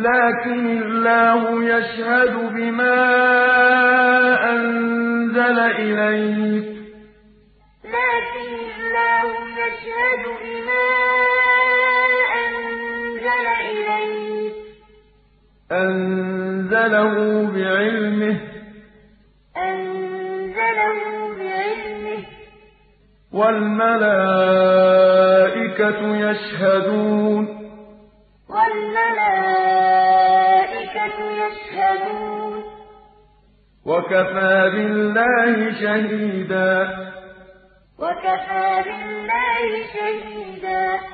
لكن الله يشهد بما أنزل إليك. لكن الله يشهد بما أنزل إليك. أنزله بعلمه. أنزله بعلمه. والملائكة يشهدون. والملائكة يشهدون وكفى بالله شهيدا. وكفى بالله شهيدا.